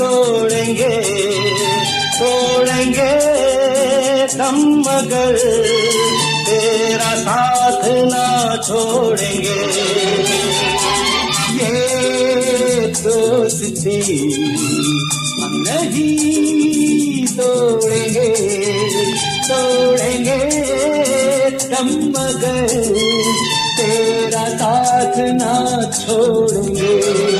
तोड़ेंगे तोड़ेंगे दम मगर। तेरा साथ ना छोड़ेंगे। ये दोस्ती हम नहीं तोड़ेंगे तोड़ेंगे दम मगर। तेरा साथ ना छोड़ेंगे।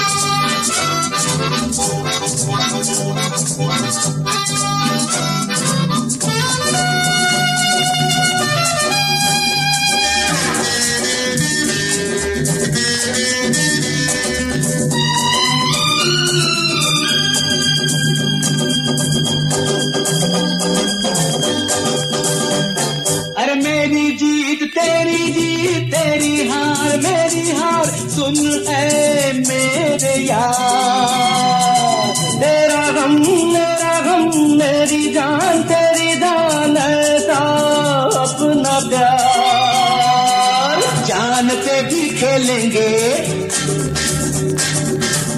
ऐ मेरे यार तेरा गम मेरा गम मेरी जान तेरी जान ऐसा अपना प्यार जान पे भी खेलेंगे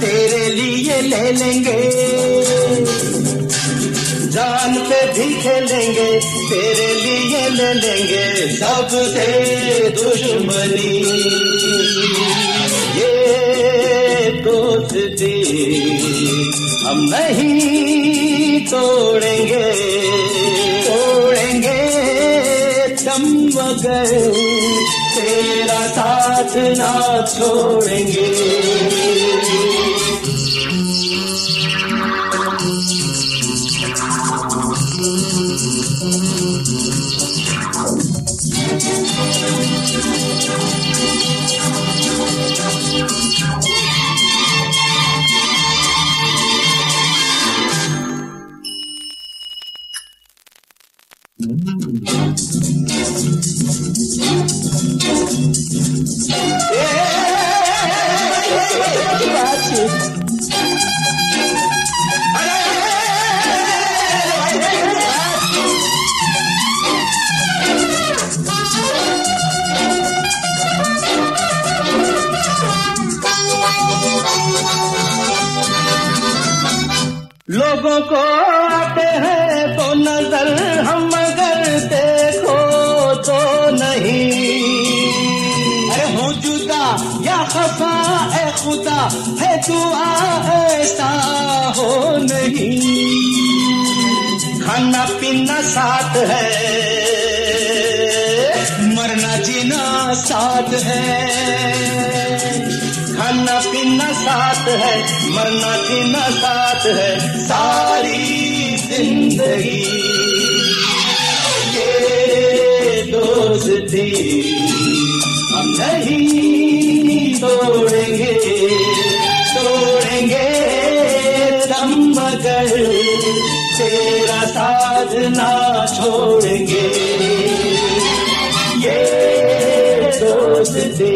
तेरे लिए ले लेंगे। जान पे भी खेलेंगे, तेरे लिए ले लेंगे सबसे दुश्मनी। दोस्ती हम नहीं तोड़ेंगे तोड़ेंगे दम मगर तेरा साथ ना छोड़ेंगे। लोगों को आते हैं तो नज़र हम अगर देखो तो नहीं। अरे हो जुदा, या खफा, ए खुदा, है दुआ, ऐसा हो नहीं। खाना पीना साथ है, मरना जीना साथ है। खाना पीना साथ है, मरना जीना साथ है, सारी ज़िंदगी। ये दोस्ती हम नहीं तोड़ेंगे तोड़ेंगे दम मगर। तेरा साथ ना छोड़ेंगे। ये दोस्ती